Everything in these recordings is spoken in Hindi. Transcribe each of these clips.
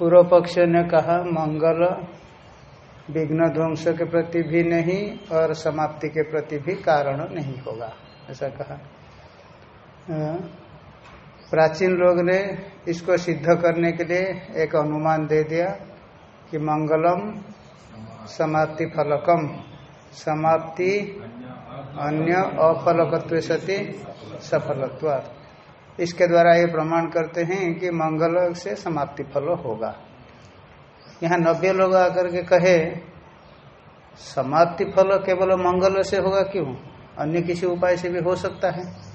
पूर्व पक्ष ने कहा, मंगल विघ्न ध्वंस के प्रति भी नहीं और समाप्ति के प्रति भी कारण नहीं होगा, ऐसा कहा। प्राचीन लोग ने इसको सिद्ध करने के लिए एक अनुमान दे दिया कि मंगलम समाप्ति फलकम, समाप्ति अन्य अफलकत्व सती सफलत्वात्। इसके द्वारा ये प्रमाण करते हैं कि मंगल से समाप्ति फल होगा। यहाँ नब्बे लोग आकर के कहे, समाप्ति फल केवल मंगल से होगा क्यों? अन्य किसी उपाय से भी हो सकता है।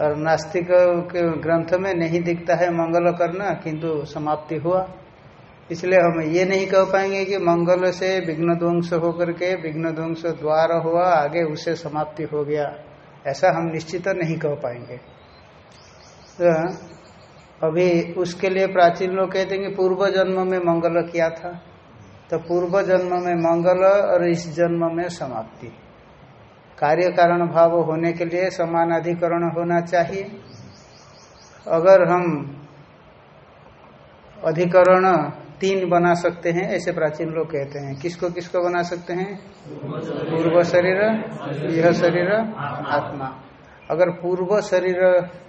और नास्तिक के ग्रंथ में नहीं दिखता है मंगल करना, किंतु समाप्ति हुआ। इसलिए हम ये नहीं कह पाएँगे कि मंगल से विघ्न ध्वंस होकर के विघ्न ध्वंस द्वार हुआ, आगे उससे समाप्ति हो गया। ऐसा हम निश्चित नहीं कह पाएँगे। अभी उसके लिए प्राचीन लोग कहते हैं कि पूर्व जन्म में मंगल किया था। तो पूर्व जन्म में मंगल और इस जन्म में समाप्ति। कार्य कारण भाव होने के लिए समान अधिकरण होना चाहिए। अगर हम अधिकरण तीन बना सकते हैं, ऐसे प्राचीन लोग कहते हैं। किसको किसको बना सकते हैं? पूर्व शरीर, यह शरीर, आत्मा। अगर पूर्व शरीर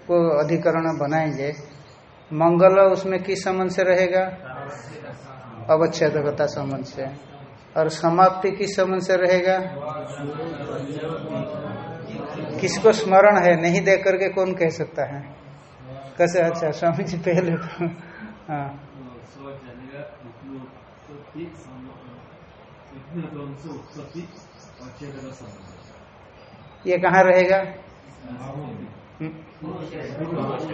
को अधिकरण बनाएँगे, मंगल उसमें किस संबंध से रहेगा? अवच्छेदकता संबंध से। और समाप्ति किस संबंध से रहेगा? किसको स्मरण है? नहीं देख करके कौन कह सकता है? कैसे? अच्छा स्वामी जी पहले तो हाँ। ये कहाँ रहेगा?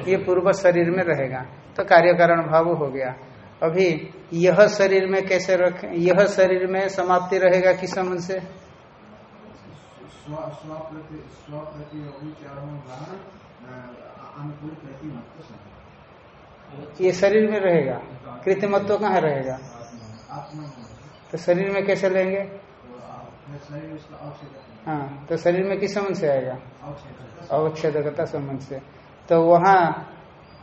ये पूर्व शरीर में रहेगा तो कार्य कारण भाव हो गया। अभी यह शरीर में कैसे रखें, यह शरीर में समाप्ति रहेगा किस संबंध से? ये शरीर में रहेगा, कृतिमत्व कहाँ रहेगा? तो शरीर में कैसे लेंगे? हाँ तो शरीर में किस संबंध से आएगा? अवच्छेदकता। संबंध से। तो वहाँ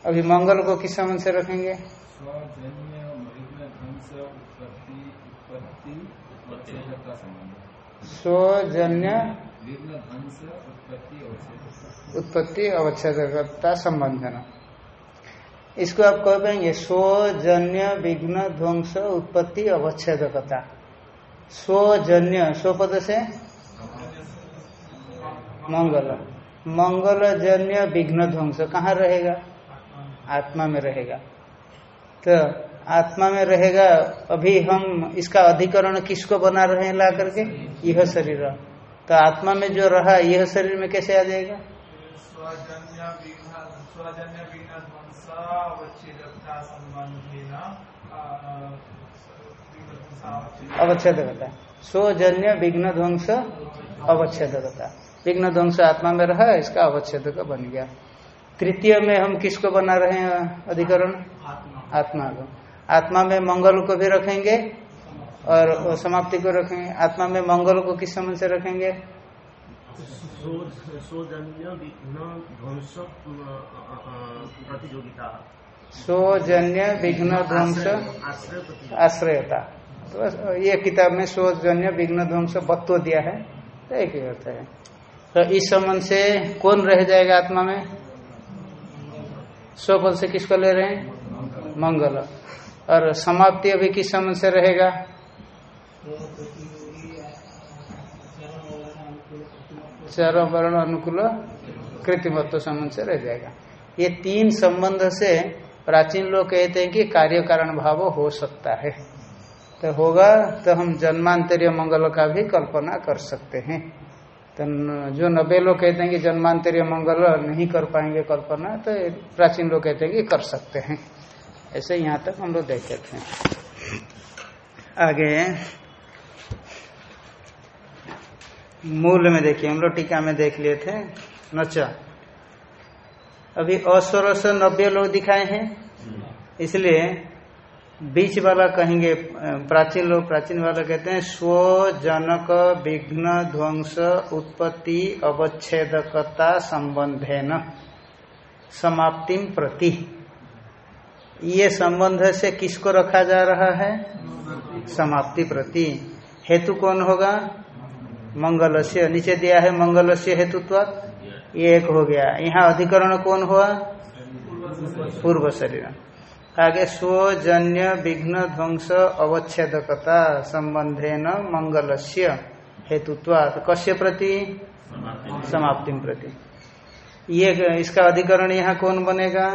अभी मंगल को किस संबंध से रखेंगे? स्वजन्य उत्पत्ति अवच्छेदकता संबंधन इसको आप कह पाएँगे स्वजन्य विघ्न ध्वंस उत्पत्ति अवच्छेदकता। स्वजन्य स्वपद से मंगल। मंगलजन्य विघ्न ध्वंस कहाँ रहेगा? आत्मा में रहेगा। तो आत्मा में रहेगा अभी हम इसका अधिकरण किसको बना रहे हैं ला करके? यह शरीर। तो आत्मा में जो रहा यह शरीर में कैसे आ जाएगा? अवच्छेदकता। स्वजन्य विघ्न ध्वंस अवच्छेदकता। विघ्न ध्वंस आत्मा में रहा इसका अवच्छेदक बन गया। तृतीय में हम किसको बना रहे हैं अधिकरण? आत्मा को। आत्मा में मंगल को भी रखेंगे और समाप्ति को रखेंगे। आत्मा में मंगल को किस समझ से रखेंगे? स्वजन्य विघ्न ध्वंस आश्रयता। तो ये किताब में स्वजन्य विघ्न ध्वंस बत्व दिया है तो एक ही होता है। तो इस संबंध से कौन रह जाएगा आत्मा में? स्वपद से किसको ले रहे हैं? मंगल। और समाप्ति अभी किस संबंध से रहेगा? चरण वर्ण, अनुकूल, कृतिमत्व संबंध से रह जाएगा। ये तीन संबंध से प्राचीन लोग कहते हैं कि कार्य कारण भाव हो सकता है। तो होगा तो हम जन्मांतरीय मंगल का भी कल्पना कर सकते हैं। तो जो नब्बे लोग कहते हैं कि जन्मांतरीय मंगल नहीं कर पाएँगे कल्पना तो प्राचीन लोग कहते हैं कि कर सकते हैं। ऐसे यहाँ तक हम लोग देखे थे। आगे मूल में देखिए हम लोग टीका में देख लिए थे नचा। अभी अस्वर से नब्बे लोग दिखाए हैं इसलिए बीच वाला कहेंगे प्राचीन लोग, प्राचीन वाला कहते हैं, स्व, जनक, विघ्न, ध्वंस, उत्पत्ति, अवच्छेदकता संबंधे न समाप्ति प्रति। ये संबंध से किसको रखा जा रहा है? समाप्ति प्रति। हेतु कौन होगा? मंगलस्य। नीचे दिया है मंगलस्य हेतुत्व। ये एक हो गया। यहाँ अधिकरण कौन हुआ? पूर्व शरीर। आगे स्वजन्य विघ्न ध्वंस अवच्छेदकता संबंधे न मंगलस्य हेतुत्वात् कश्य प्रति? समाप्ति प्रति। ये इसका अधिकरण यहाँ कौन बनेगा?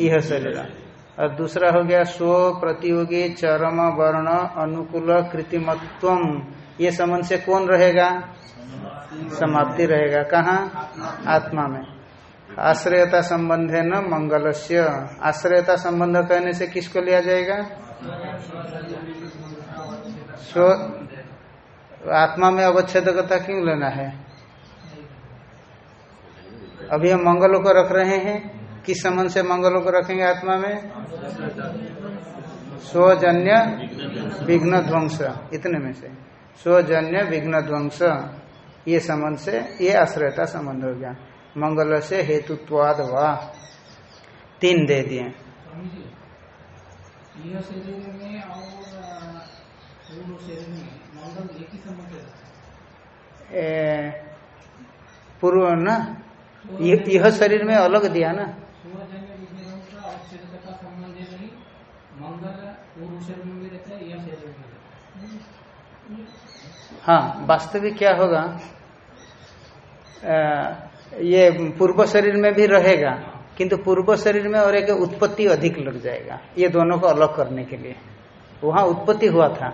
यह शरीर और दूसरा हो गया स्व प्रतियोगी चरम वर्ण अनुकूल कृतिमत्व। ये संबंध से कौन रहेगा? समाप्ति रहेगा। कहाँ? आत्मा में। आश्रयता संबंध है न मंगलस्य। आश्रयता संबंध कहने से किसको लिया जाएगा? स्व आत्मा में अवच्छेदकता क्यों लेना है? अभी हम मंगलों को रख रहे हैं। किस संबंध से मंगलों को रखेंगे आत्मा में? स्वजन्य विघ्न ध्वंस इतने में से। स्वजन्य विघ्न ध्वंस ये संबंध से, ये आश्रयता संबंध हो गया। मंगल से हेतुत्वाद वा। तीन दे दिए। पूर्व ना? यह शरीर में अलग दिया ना? हाँ वास्तविक क्या होगा? ये पूर्व शरीर में भी रहेगा, किंतु पूर्व शरीर में और एक उत्पत्ति अधिक लग जाएगा। ये दोनों को अलग करने के लिए। वहाँ उत्पत्ति हुआ था,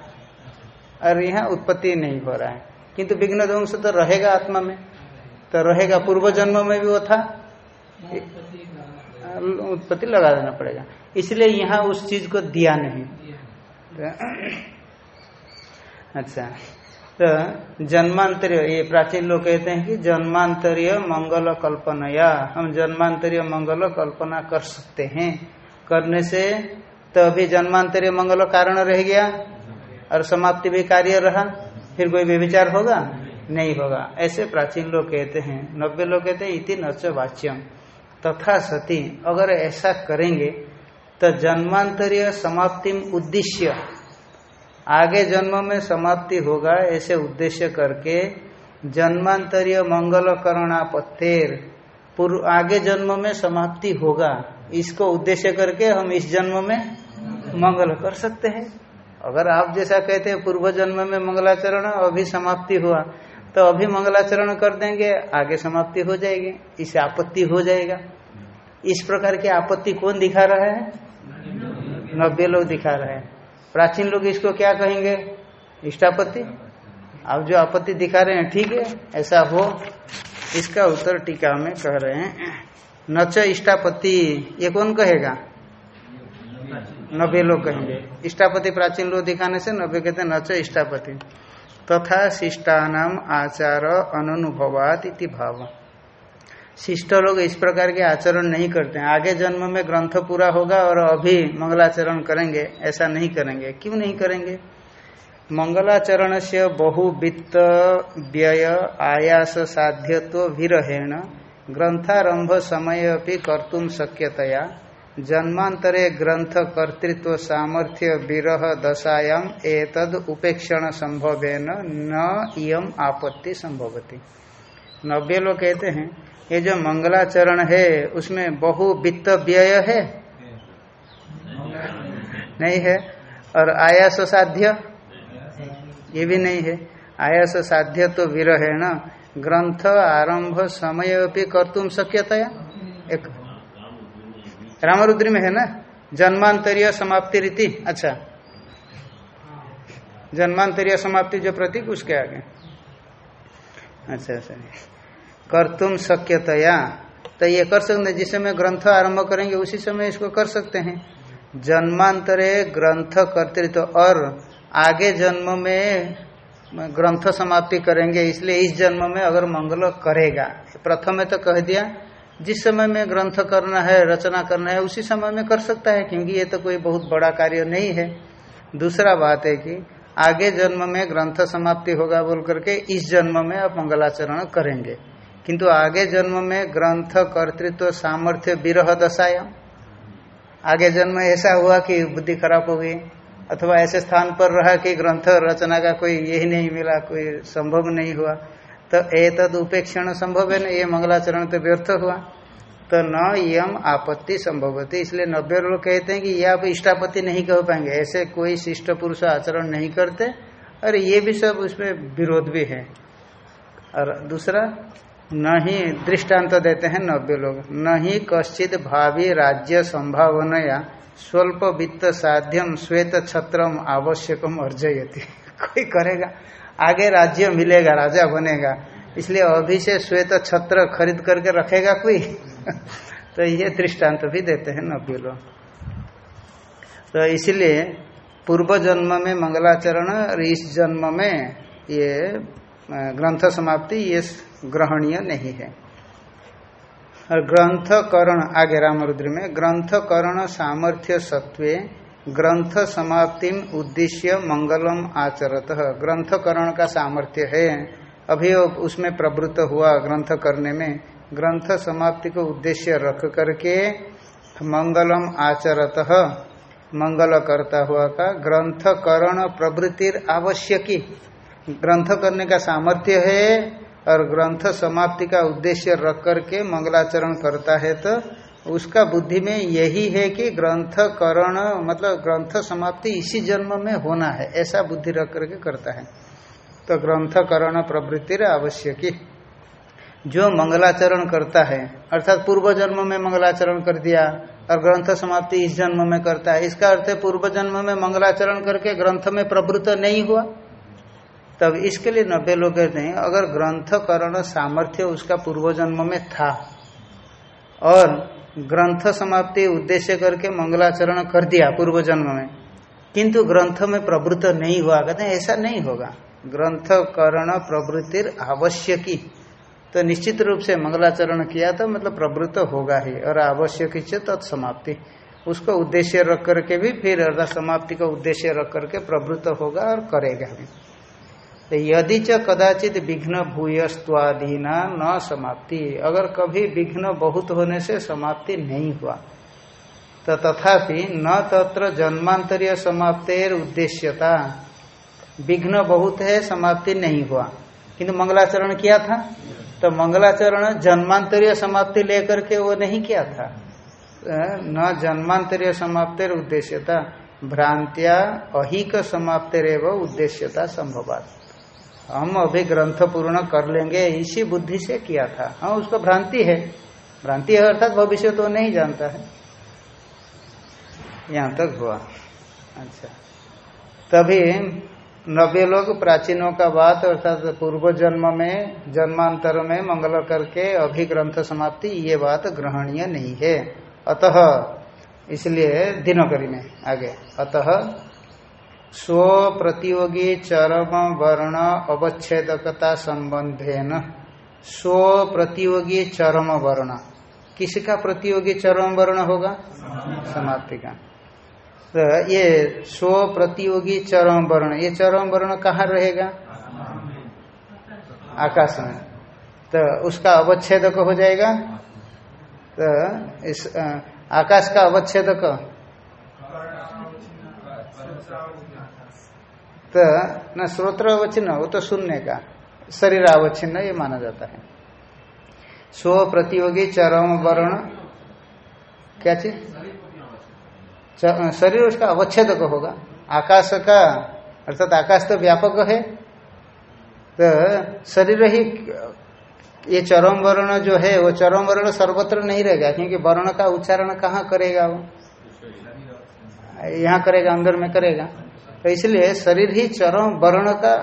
और यहाँ उत्पत्ति नहीं हो रहा है। किंतु विघ्न ध्वंस तो रहेगा आत्मा में तो रहेगा। पूर्व जन्म में भी वो था। उत्पत्ति लगा देना पड़ेगा। इसलिए यहाँ उस चीज़ को दिया नहीं। अच्छा। तो जन्मांतरीय, ये प्राचीन लोग कहते हैं कि जन्मांतरीय मंगल कल्पना हम जन्मांतरीय मंगल कल्पना कर सकते हैं। करने से तो अभी जन्मांतरीय मंगल कारण रह गया और समाप्ति भी कार्य रहा। फिर कोई व्यविचार होगा? नहीं होगा। ऐसे प्राचीन लोग कहते हैं, नब्बे लोग कहते हैं, इति नच वाच्यम। तथा सती, अगर ऐसा करेंगे तो जन्मांतरीय समाप्ति उद्देश्य। आगे जन्म में समाप्ति होगा, ऐसे उद्देश्य करके जन्मांतरीय मंगल करणापत्तेर पूर्व आगे जन्म में समाप्ति होगा। इसको उद्देश्य करके हम इस जन्म में मंगल कर सकते हैं। अगर आप जैसा कहते हैं पूर्व जन्म में मंगलाचरण, अभी समाप्ति हुआ तो अभी मंगलाचरण कर देंगे, आगे समाप्ति हो जाएगी इससे आपत्ति हो जाएगा। इस प्रकार की आपत्ति कौन दिखा रहा है? नब्बे लोग दिखा रहे हैं। प्राचीन लोग इसको क्या कहेंगे? इष्टापत्ति? अब जो आपत्ति दिखा रहे हैं, ठीक है, ऐसा हो। इसका उत्तर टीका में कह रहे हैं नच इष्टापत्ति। ये कौन कहेगा? नब्बे लोग कहेंगे। इष्टापति प्राचीन लोग दिखाने से नब्बे कहते नच इष्टापति तथा शिष्टानाम आचार अनुभवात इति भाव। शिष्ट लोग इस प्रकार के आचरण नहीं करते हैं। आगे जन्म में ग्रंथ पूरा होगा और अभी मंगलाचरण करेंगे, ऐसा नहीं करेंगे। क्यों नहीं करेंगे? मंगलाचरण से बहुवित्त व्यय आयास साध्यत्व विरहेण ग्रंथारंभ समय अभी कर्तुम शक्यतया। जन्मांतरे ग्रंथ कर्तृत्व सामर्थ्य विरह दशायाम एतद उपेक्षण संभवेन न इम आपत्ति संभवती। नब्बे लोग कहते हैं ये जो मंगलाचरण है, उसमें बहु वित्त व्यय है? नहीं है। और आयास साध्य? ये भी नहीं है। आयास साध्य तो विरह है न ग्रंथ आरंभ समय भी कर्तुम शक्यतया? एक। रामरुद्री में है ना? जन्मांतरीय समाप्ति रीति। अच्छा। जन्मांतरीय समाप्ति जो प्रतीक, उसके आगे। अच्छा अच्छा। कर्तुम शक्यतया। तो ये कर सकते हैं जिस समय ग्रंथ आरंभ करेंगे, उसी समय इसको कर सकते हैं। जन्मांतरे ग्रंथ कर्तृत्व तो और आगे जन्म में ग्रंथ समाप्ति करेंगे, इसलिए इस जन्म में अगर मंगल करेगा। प्रथम में तो कह दिया, जिस समय में ग्रंथ करना है, रचना करना है, उसी समय में कर सकता है, क्योंकि ये तो कोई बहुत बड़ा कार्य नहीं है। दूसरा बात है कि आगे जन्म में ग्रंथ समाप्ति होगा बोल करके इस जन्म में आप मंगलाचरण करेंगे। किंतु आगे जन्म में ग्रंथ, कर्तृत्व, सामर्थ्य, विरह दशाया। आगे जन्म ऐसा हुआ कि बुद्धि खराब हो गई, अथवा ऐसे स्थान पर रहा कि ग्रंथ रचना का कोई यही नहीं मिला, कोई संभव नहीं हुआ। तो ए तद उपेक्षण संभव है ना, ये मंगलाचरण तो व्यर्थ हुआ। तो न यम आपत्ति संभव होती इसलिए नब्बे लोग कहते हैं कि ये आप इष्टापत्ति नहीं कह पाएँगे। ऐसे कोई शिष्ट पुरुष आचरण नहीं करते, और ये भी सब उसमें विरोध भी है। और दूसरा न ही दृष्टांत तो देते हैं नब्बे लोग। न ही कश्चित भावी राज्य संभावना स्वल्प वित्त साध्यम श्वेत छत्रम आवश्यकम अर्जयती। कोई करेगा? आगे राज्य मिलेगा, राजा बनेगा। इसलिए अभी से श्वेत छत्र खरीद करके रखेगा कोई? तो ये दृष्टांत तो भी देते हैं नब्बे लोग। तो इसलिए पूर्व जन्म में मंगलाचरण और इस जन्म में ये ग्रंथ समाप्ति, ये ग्रहणीय नहीं है। और ग्रंथ करण आगे रामरुद्र में ग्रंथ करण सामर्थ्य सत्वे ग्रंथ समाप्ति उद्देश्य मंगलम आचरत। ग्रंथ करण का सामर्थ्य है। अभी उसमें प्रवृत्त हुआ ग्रंथ करने में। ग्रंथ समाप्ति को उद्देश्य रख करके मंगलम आचरत मंगल करता हुआ का ग्रंथ करण प्रवृत्तिर आवश्यकी। ग्रंथ करने का सामर्थ्य है और ग्रंथ समाप्ति का उद्देश्य रख करके मंगलाचरण करता है तो उसका बुद्धि में यही है कि ग्रंथ करण मतलब ग्रंथ समाप्ति इसी जन्म में होना है, ऐसा बुद्धि रख करके करता है। तो ग्रंथ करण प्रवृत्ति आवश्यकी जो मंगलाचरण करता है, अर्थात पूर्व जन्म में मंगलाचरण कर दिया और ग्रंथ समाप्ति इस जन्म में करता है, इसका अर्थ है पूर्व जन्म में मंगलाचरण करके ग्रंथ में प्रवृत्त नहीं हुआ। तब इसके लिए नब्बे लोग कहते हैं, अगर ग्रंथ करण सामर्थ्य उसका पूर्व जन्म में था और ग्रंथ समाप्ति उद्देश्य करके मंगलाचरण कर दिया पूर्व जन्म में, किंतु ग्रंथ में प्रवृत्त नहीं हुआ, कहते हैं ऐसा नहीं होगा। ग्रंथ करण प्रवृत्ति आवश्यकी। तो निश्चित रूप से मंगलाचरण किया तो मतलब प्रवृत्त होगा ही, और आवश्यक से तत्समाप्ति। उसको उद्देश्य रख करके भी फिर अर्थात समाप्ति का उद्देश्य रख करके प्रवृत्त होगा और करेगा भी। यदि च कदाचित विघ्न भूयस्वाधीना न समाप्ति। अगर कभी विघ्न बहुत होने से समाप्ति नहीं हुआ तो तथापि न तत्र जन्मांतरीय समाप्तेर उद्देश्यता। विघ्न बहुत है, समाप्ति नहीं हुआ। किंतु मंगलाचरण किया था? तो मंगलाचरण जन्मांतरीय समाप्ति लेकर के वो नहीं किया था। न जन्मांतरीय समाप्तिर उद्देश्यता, भ्रांत्या अहिक समाप्तिर उद्देश्यता संभवात। हम अभी ग्रंथ पूर्ण कर लेंगे, इसी बुद्धि से किया था। हाँ उसको भ्रांति है। भ्रांति है अर्थात भविष्य तो नहीं जानता है। यहाँ तक हुआ। अच्छा। तभी नब्बे लोग प्राचीनों का बात अर्थात पूर्व जन्म में, जन्मांतर में मंगल करके अभी ग्रंथ समाप्ति, ये बात ग्रहणीय नहीं है। अतः, इसलिए दिनोकरी में आगे। अतः स्व प्रतियोगी चरम वर्ण अवच्छेदकता संबंधे न स्व प्रतियोगी चरम वर्ण। किसका प्रतियोगी चरम वर्ण होगा? समाप्ति का। तो ये स्व प्रतियोगी चरम वर्ण। ये चरम वर्ण कहाँ रहेगा? आकाश में। तो उसका अवच्छेदक हो जाएगा। तो इस आकाश का अवच्छेदक तो न श्रोत्र अवच्छिन्न, वो तो सुनने का। शरीर अवच्छिन्न, ये माना जाता है। स्व प्रतियोगी चरम वर्ण, क्या चीज़? शरीर उसका अवच्छेद होगा। आकाश का, अर्थात आकाश तो व्यापक है। तो शरीर ही, ये चरम वर्ण जो है, वो चरम वर्ण सर्वत्र नहीं रहेगा, क्योंकि वर्ण का उच्चारण कहाँ करेगा वो? यहाँ करेगा, अंदर में करेगा। तो इसलिए शरीर ही चरम वर्ण का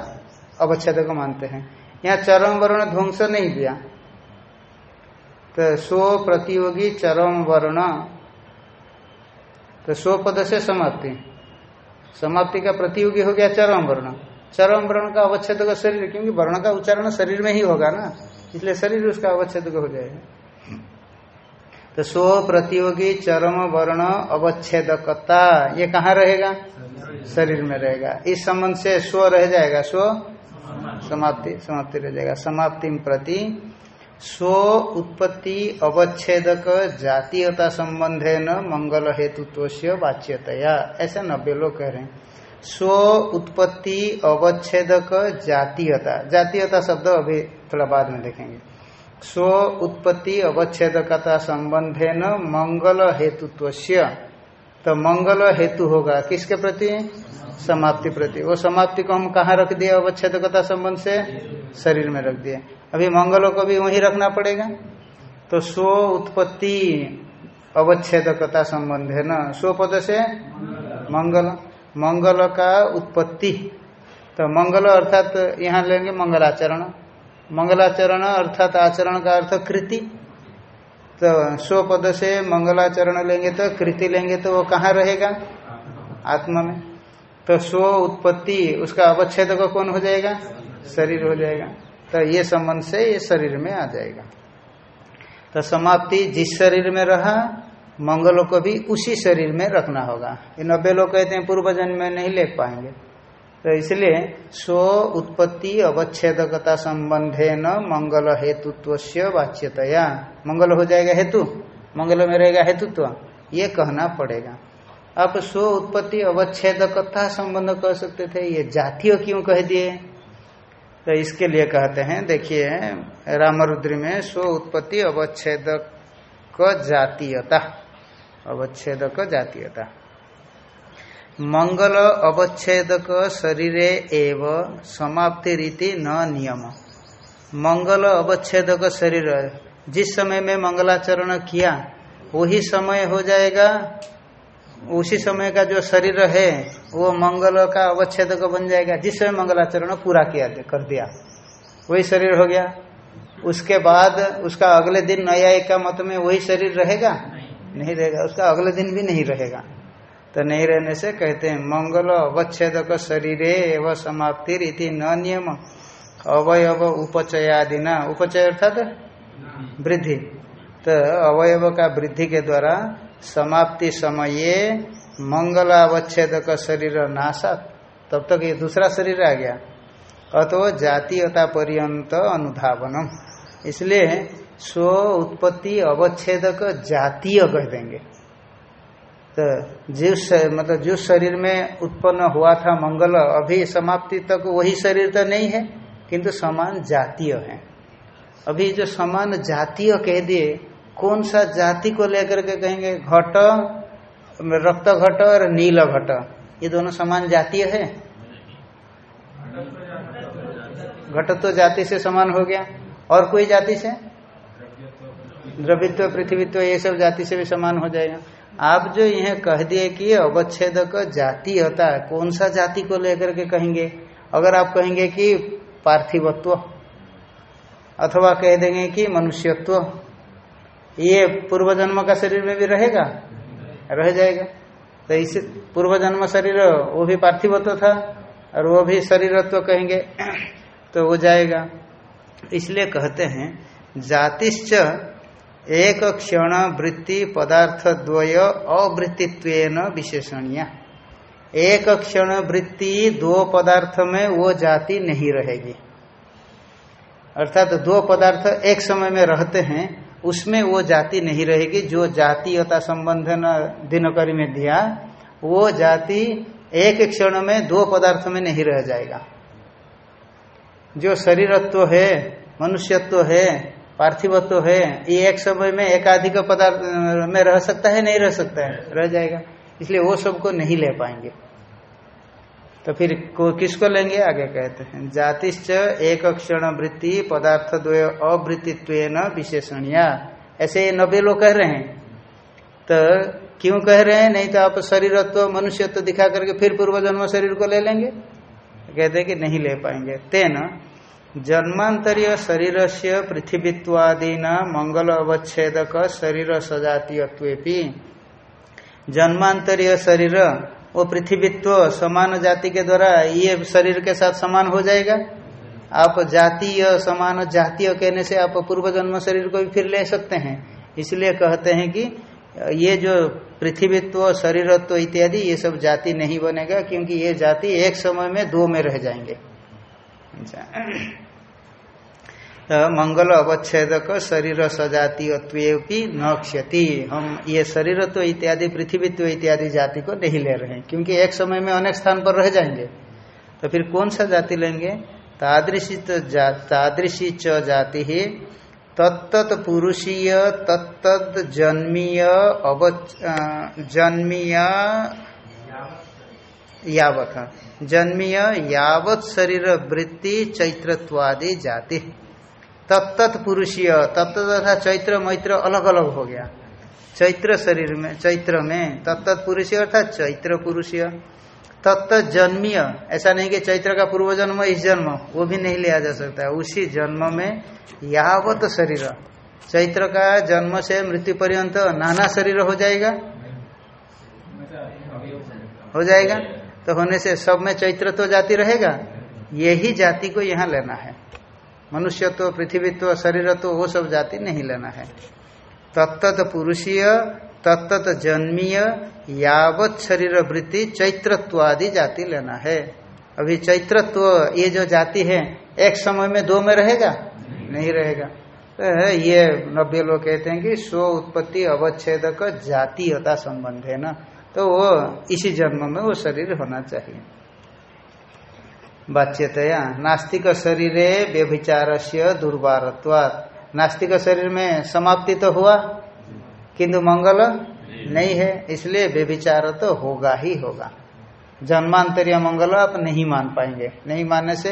अवच्छेद को मानते हैं। यहाँ चरम वर्ण ध्वंस नहीं दिया। तो स्व प्रतियोगी चरम वर्ण। तो स्व पद से समाप्ति। समाप्ति का प्रतियोगी हो गया चरम वर्ण। चरम वर्ण का अवच्छेद शरीर, क्योंकि वर्ण का उच्चारण शरीर में ही होगा ना, इसलिए शरीर उसका अवच्छेद हो जाएगा। तो स्व प्रतियोगी चरम वर्ण अवच्छेदकता, ये कहाँ रहेगा? शरीर में रहेगा। इस संबंध से स्व रह जाएगा स्व समाप्ति समाप्ति रह जाएगा। समाप्ति प्रति स्व उत्पत्ति अवच्छेदक जातीयता संबंधे न मंगल हेतुत्व से वाच्यतया। ऐसा नब्बे लोग कह रहे हैं। स्व उत्पत्ति अवच्छेदक जातीयता। जातीयता शब्द अभी थोड़ा बाद में देखेंगे। स्व उत्पत्ति अवच्छेदकता संबंधे न मंगल हेतुत्व तो मंगल हेतु होगा। किसके प्रति? समाप्ति प्रति। वो समाप्ति को हम कहाँ रख दिया अवच्छेदकता संबंध से? शरीर में रख दिया अभी मंगलों को भी वहीं रखना पड़ेगा। तो स्व उत्पत्ति अवच्छेदकता संबंध है ना? स्व पद से? मंगल। मंगल का उत्पत्ति। तो मंगल अर्थात तो यहाँ लेंगे मंगलाचरण। मंगलाचरण अर्थात आचरण का अर्थ कृति। तो स्व पद से मंगलाचरण लेंगे तो कृति लेंगे तो वो कहाँ रहेगा? आत्मा में। तो स्व उत्पत्ति, उसका अवच्छेद का कौन हो जाएगा? शरीर हो जाएगा। तो ये संबंध से ये शरीर में आ जाएगा। तो समाप्ति जिस शरीर में रहा, मंगलों को भी उसी शरीर में रखना होगा। ये नब्बे लोग कहते हैं पूर्व जन्म में नहीं ले पाएँगे। तो इसलिए स्व उत्पत्ति अवच्छेदकता संबंधे न मंगल हेतुत्व वाच्यतया। मंगल हो जाएगा हेतु, मंगल में रहेगा हेतुत्व, ये कहना पड़ेगा। आप स्व उत्पत्ति अवच्छेदकता संबंध कह सकते थे, ये जातीय क्यों कह दिए? तो इसके लिए कहते हैं, देखिए, रामरुद्री में स्व उत्पत्ति अवच्छेदक जातीयता अवच्छेदक जातीयता। मंगल अवच्छेदक शरीरे एव समाप्ति रीति न नियम। मंगल अवच्छेदक शरीर जिस समय में मंगलाचरण किया वही समय हो जाएगा। उसी समय का जो शरीर है वो मंगल का अवच्छेदक बन जाएगा जिस समय मंगलाचरण पूरा किया कर दिया। वही शरीर हो गया। उसके बाद उसका अगले दिन नया एक का मत में वही शरीर रहेगा? नहीं रहेगा। उसका अगले दिन भी नहीं रहेगा। तो नहीं रहने से कहते हैं मंगल अवच्छेदक शरीर एवं समाप्ति रीति न नियम। अवयव उपचयादि न उपचय अर्थात वृद्धि। तो अवयव का वृद्धि के द्वारा समाप्ति समये मंगलावच्छेदक शरीर नाशा तब तक ये दूसरा शरीर आ गया। अतो जातीयता पर्यंत अनुधावनम। इसलिए स्व उत्पत्ति अवच्छेदक जातीय कह देंगे। तो जिस मतलब जिस शरीर में उत्पन्न हुआ था मंगल, अभी समाप्ति तक वही शरीर तो नहीं है, किंतु समान जातीय है। अभी जो समान जातीय कह दिए, कौन सा जाति को लेकर के कहेंगे घट, रक्त घट और नील घट, ये दोनों समान जातीय है? घट तो जाति से समान हो गया। और कोई जाति से? द्रवित्व पृथ्वीत्व, ये सब जाति से भी समान हो जाएगा। आप जो यह कह दिए कि अवच्छेदक जाति होता है, कौन सा जाति को लेकर के कहेंगे? अगर आप कहेंगे कि पार्थिवत्व, अथवा कह देंगे कि मनुष्यत्व, ये पूर्व जन्म का शरीर में भी रहेगा? रह जाएगा। तो इस पूर्व जन्म शरीर, वो भी पार्थिवत्व था, और वो भी शरीरत्व कहेंगे तो वो जाएगा। इसलिए कहते हैं, जातिश्च एक क्षण वृत्ति पदार्थ द्वय अवृत्तित्व विशेषणिया। एक क्षण वृत्ति दो पदार्थ में वो जाति नहीं रहेगी। अर्थात तो दो पदार्थ एक समय में रहते हैं, उसमें वो जाति नहीं रहेगी। जो जातीयता संबंधन दिनकरी में दिया, वो जाति एक क्षण में दो पदार्थ में नहीं रह जाएगा। जो शरीरत्व है, मनुष्यत्व है पार्थिवत्व है। ये एक समय में एकाधिक पदार्थ में रह सकता है, नहीं रह सकता है? रह जाएगा। इसलिए वो सबको नहीं ले पाएँगे। तो फिर को, किसको लेंगे? आगे कहते हैं। जातिश्च एक क्षण वृत्ति पदार्थ द्वय अवृत्तित्व विशेषणिया। ऐसे ये नब्बे लोग कह रहे हैं। तो क्यों कह रहे हैं? नहीं तो आप शरीरत्व मनुष्यत्व दिखा करके फिर पूर्व जन्म शरीर को ले लेंगे। कहते हैं कि नहीं ले पाएँगे। तेना जन्मांतरीय शरीर से पृथ्वीत्वादीना मंगल अवच्छेदक शरीर सजातीयत्वेपी जन्मांतरीय शरीर वो पृथ्वीत्व समान जाति के द्वारा ये शरीर के साथ समान हो जाएगा? आप जातीय समान जातीय कहने से आप पूर्व जन्म शरीर को भी फिर ले सकते हैं। इसलिए कहते हैं कि ये जो पृथ्वीत्व, शरीरत्व इत्यादि, ये सब जाति नहीं बनेगा, क्योंकि ये जाति एक समय में दो में रह जाएँगे। मंगल अवच्छेदक शरीर सजाति अत्वी न क्षति। हम ये शरीर तो इत्यादि पृथ्वीत्व इत्यादि जाति को नहीं ले रहे हैं, क्योंकि एक समय में अनेक स्थान पर रह जाएँगे। तो फिर कौन सा जाति लेंगे? तादृशी तो तादृशी च जाति ही तत्त पुरुषीय तत्त जन्मीय अव जन्मीय यावत। जन्मीय यावत शरीर वृत्ति चैत्रत्वादि जाति। तत्त पुरुषीय तत्त तथा चैत्र मैत्र अलग अलग हो गया। चैत्र शरीर में, चैत्र में तत्त पुरुषीय अर्थात चैत्र पुरुषीय। तत्त जन्मीय, ऐसा नहीं कि चैत्र का पूर्व जन्म, इस जन्म, वो भी नहीं लिया जा सकता है। उसी जन्म में यावत शरीर, चैत्र का जन्म से मृत्यु पर्यंत नाना शरीर हो जाएगा? हो जाएगा? तो होने से सब में चैत्र तो जाति रहेगा। यही जाति को यहाँ लेना है। मनुष्यत्व, पृथ्वीत्व, शरीरत्व, वो सब जाति नहीं लेना है। तत्त पुरुषीय तत्त जन्मीय, यावत शरीर वृत्ति चैत्रत्व आदि जाति लेना है। अभी चैत्रत्व, ये जो जाति है, एक समय में दो में रहेगा? नहीं रहेगा। तो ये नब्बे लोग कहते हैं कि स्व उत्पत्ति अवच्छेद का जातीयता संबंध है ना। तो वो इसी जन्म में वो शरीर होना चाहिए। बाच्यतया नास्तिक शरीर व्यभिचार से दुर्बारत्वात नास्तिक शरीर में समाप्ति तो हुआ, किंतु मंगल नहीं है, इसलिए व्यभिचार तो होगा ही होगा। जन्मांतरीय मंगल आप नहीं मान पाएँगे। नहीं मानने से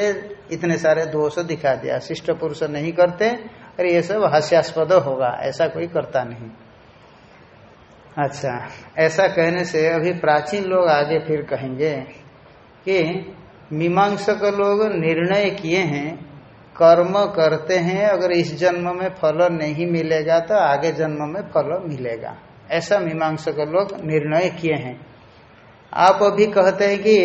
इतने सारे दोष दिखा दिया। शिष्ट पुरुष नहीं करते, और ये सब हास्यास्पद होगा, ऐसा कोई करता नहीं। अच्छा ऐसा कहने से अभी प्राचीन लोग आगे फिर कहेंगे कि मीमांसक लोग निर्णय किए हैं, कर्म करते हैं, अगर इस जन्म में फल नहीं मिलेगा तो आगे जन्म में फल मिलेगा। ऐसा मीमांसक लोग निर्णय किए हैं। आप अभी कहते हैं कि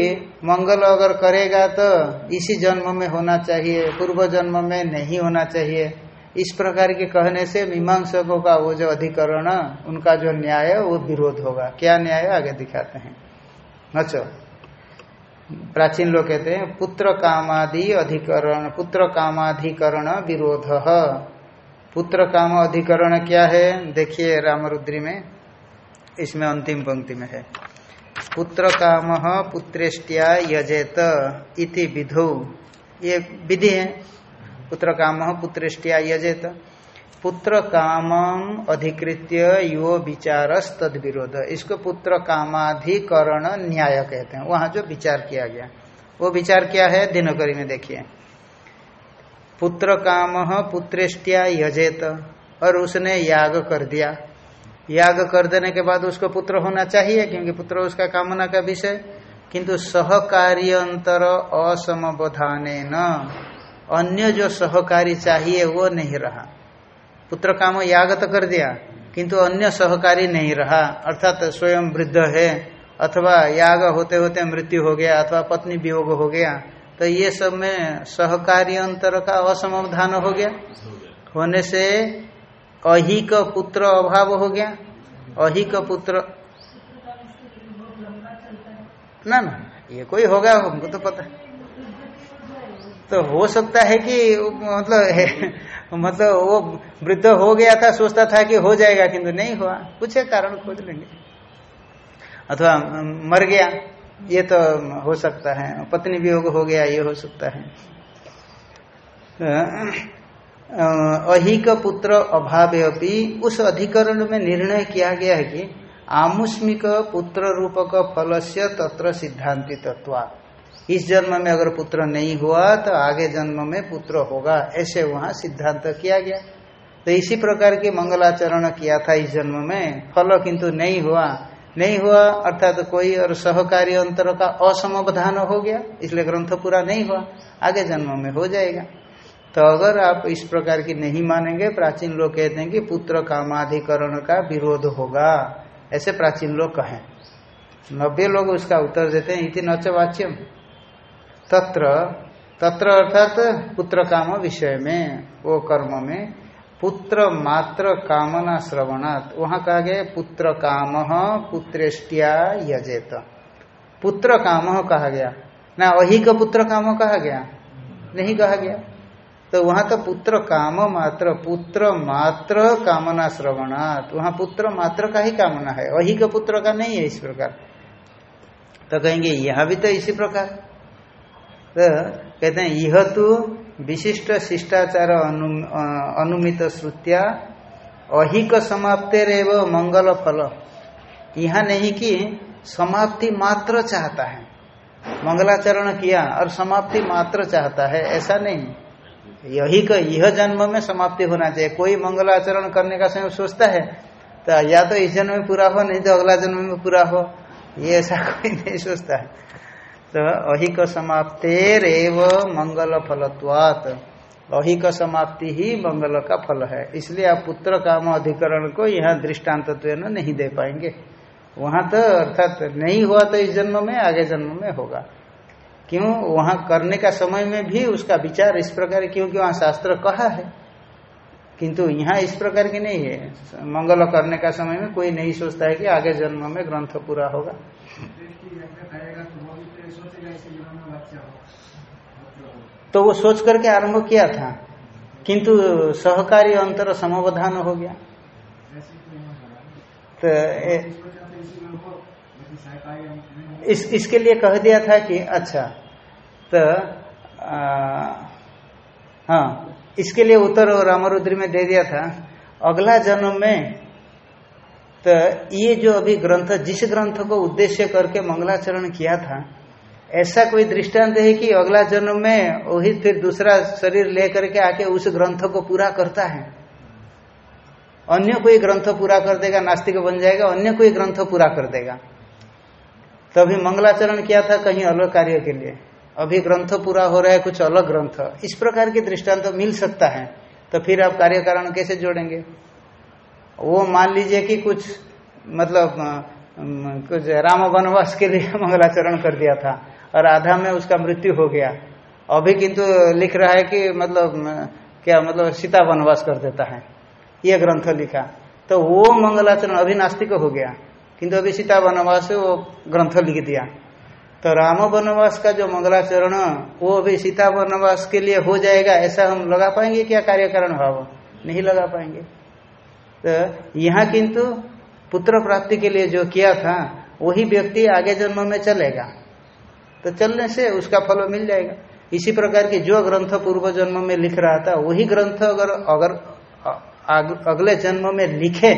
मंगल अगर करेगा तो इसी जन्म में होना चाहिए, पूर्व जन्म में नहीं होना चाहिए। इस प्रकार के कहने से मीमांसकों का वो जो अधिकरण, उनका जो न्याय है, वो विरोध होगा। क्या न्याय? आगे दिखाते हैं। अच्छा प्राचीन लोग कहते हैं, पुत्र कामादि अधिकरण, पुत्र कामाधिकरण विरोध। पुत्र काम अधिकरण क्या है? देखिए रामरुद्री में। इसमें अंतिम पंक्ति में है। पुत्र काम पुत्रेष्टिया यजेत इति विधो। ये विधि है। पुत्र काम पुत्रेष्टिया यजेत। पुत्र काम अधिकृत्य यो विचार तद विरोध इसको पुत्र कामाधिकरण न्याय कहते हैं। वहाँ जो विचार किया गया, वो विचार क्या है? दिनकरी में देखिए। पुत्र काम पुत्रेष्टिया यजेत, और उसने याग कर दिया। याग कर देने के बाद उसको पुत्र होना चाहिए, क्योंकि पुत्र उसका कामना का विषय। किंतु सहकार्य अंतर असमवधान अन्य जो सहकारी चाहिए वो नहीं रहा। पुत्र काम याग तो कर दिया, किंतु अन्य सहकारी नहीं रहा। अर्थात स्वयं वृद्ध है, अथवा याग होते होते मृत्यु हो गया, अथवा पत्नी वियोग हो गया तो ये सब में सहकारी अंतर का असमाधान हो गया। होने से अहिक पुत्र अभाव हो गया। अहिक पुत्र ना ना, ये कोई होगा, हमको तो पता तो हो सकता है कि मतलब मतलब वो वृद्ध हो गया था, सोचता था कि हो जाएगा, किंतु नहीं हुआ। कुछ कारण खोज लेंगे। अथवा मर गया, ये तो हो सकता है। पत्नी वियोग हो गया, ये हो सकता है। अहिक पुत्र अभाव अभी उस अधिकरण में निर्णय किया गया है कि आमुष्मिक पुत्र रूपक फल से तत्र सिद्धांति तत्वा इस जन्म में अगर पुत्र नहीं हुआ तो आगे जन्म में पुत्र होगा। ऐसे वहाँ सिद्धांत किया गया। तो इसी प्रकार की मंगलाचरण किया था इस जन्म में। फल किंतु नहीं हुआ। नहीं हुआ, अर्थात तो कोई और सहकारी अंतर का असमाधान हो गया। इसलिए ग्रंथ पूरा नहीं हुआ। आगे जन्म में हो जाएगा। तो अगर आप इस प्रकार की नहीं मानेंगे, प्राचीन लोग कहते हैं कि पुत्र कामाधिकरण का विरोध होगा। ऐसे प्राचीन लोग कहें। नब्बे लोग उसका उत्तर देते हैं, इति नच तत्र तत्र अर्थात पुत्र काम विषय में, वो कर्म में, पुत्र मात्र कामना श्रवणात्। वहाँ कहा गया पुत्र काम पुत्रेष्टिया यजेत। पुत्र काम कहा गया। ना, वही का पुत्र काम कहा गया? नहीं कहा गया। तो वहाँ तो पुत्र काम मात्र, पुत्र मात्र कामना श्रवणात्। वहाँ पुत्र मात्र का ही कामना है। वही का पुत्र का नहीं है इस प्रकार। तो कहेंगे, यहाँ भी तो इसी प्रकार। तो कहते हैं यह तो विशिष्ट शिष्टाचार अनु, अनुमित श्रुतिया अहिक समाप्ते रेव मंगल फल। यहाँ नहीं कि समाप्ति मात्र चाहता है। मंगलाचरण किया और समाप्ति मात्र चाहता है ऐसा नहीं। यही का यह जन्म में समाप्ति होना चाहिए। कोई मंगलाचरण करने का समय सोचता है तो या तो इस जन्म में पूरा हो नहीं तो अगला जन्म में पूरा हो। ये ऐसा कोई नहीं सोचता है। तो अहिक समाप्तेर एव मंगल फलत्वात। अहिक समाप्ति ही मंगल का फल है। इसलिए आप पुत्र काम अधिकरण को यहाँ दृष्टांत नहीं दे पाएँगे। वहाँ तो अर्थात नहीं हुआ तो इस जन्म में, आगे जन्म में होगा। क्यों? वहाँ करने का समय में भी उसका विचार इस प्रकार, क्योंकि वहाँ शास्त्र कहा है। किंतु यहाँ इस प्रकार की नहीं है। मंगल करने का समय में कोई नहीं सोचता है कि आगे जन्म में ग्रंथ पूरा होगा। तो वो सोच करके आरंभ किया था किंतु सहकारी अंतर समावधान हो गया। तो ए, इस इसके लिए कह दिया था कि अच्छा तो हाँ इसके लिए उत्तर रामरुद्री में दे दिया था अगला जन्म में तो ये जो अभी ग्रंथ जिस ग्रंथ को उद्देश्य करके मंगलाचरण किया था ऐसा कोई दृष्टांत है कि अगला जन्म में वही फिर दूसरा शरीर लेकर के आके उस ग्रंथ को पूरा करता है? अन्य कोई ग्रंथ पूरा कर देगा, नास्तिक बन जाएगा, अन्य कोई ग्रंथ पूरा कर देगा। तभी तो मंगलाचरण किया था कहीं अलग कार्य के लिए। अभी ग्रंथ पूरा हो रहा है, कुछ अलग ग्रंथ। इस प्रकार के दृष्टांत तो मिल सकता है तो फिर आप कार्य कारण कैसे जोड़ेंगे? वो मान लीजिए कि कुछ मतलब कुछ राम वनवास के लिए मंगलाचरण कर दिया था। और आधा में उसका मृत्यु हो गया। अभी किंतु लिख रहा है कि मतलब क्या मतलब सीता वनवास कर देता है। ये ग्रंथ लिखा। तो वो मंगलाचरण अभी नास्तिक हो गया। किंतु अभी सीता वनवास वो ग्रंथ लिख दिया। तो राम वनवास का जो मंगलाचरण, वो अभी सीता वनवास के लिए हो जाएगा, ऐसा हम लगा पाएँगे? क्या कार्यकरण भाव नहीं लगा पाएँगे। तो यहाँ किंतु पुत्र प्राप्ति के लिए जो किया था, वही व्यक्ति आगे जन्म में चलेगा। तो चलने से उसका फल मिल जाएगा। इसी प्रकार की जो ग्रंथ पूर्व जन्म में लिख रहा था, वही ग्रंथ अगर अगर अगले जन्म में लिखे